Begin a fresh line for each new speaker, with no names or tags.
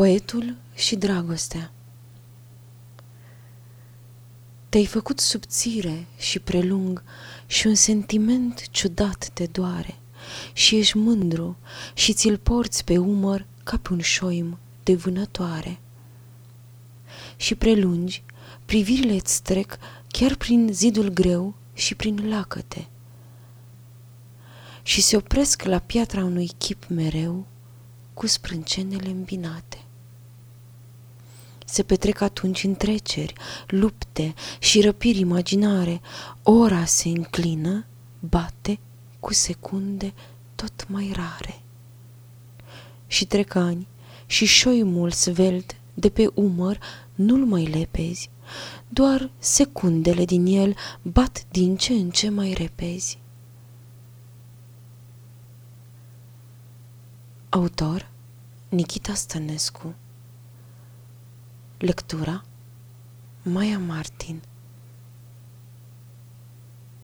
Poetul și dragostea Te-ai făcut subțire și prelung și un sentiment ciudat te doare și ești mândru și ți-l porți pe umăr ca pe un șoim de vânătoare. Și prelungi, privirile îți trec chiar prin zidul greu și prin lacăte. Și se opresc la piatra unui chip mereu cu sprâncenele îmbinate. Se petrec atunci întreceri, lupte și răpiri imaginare, ora se înclină, bate cu secunde tot mai rare. Și trec ani și șoimul svelt de pe umăr nu-l mai lepezi, doar secundele din el bat din ce în ce mai repezi. Autor Nikita Stănescu Lectura? Maia Martin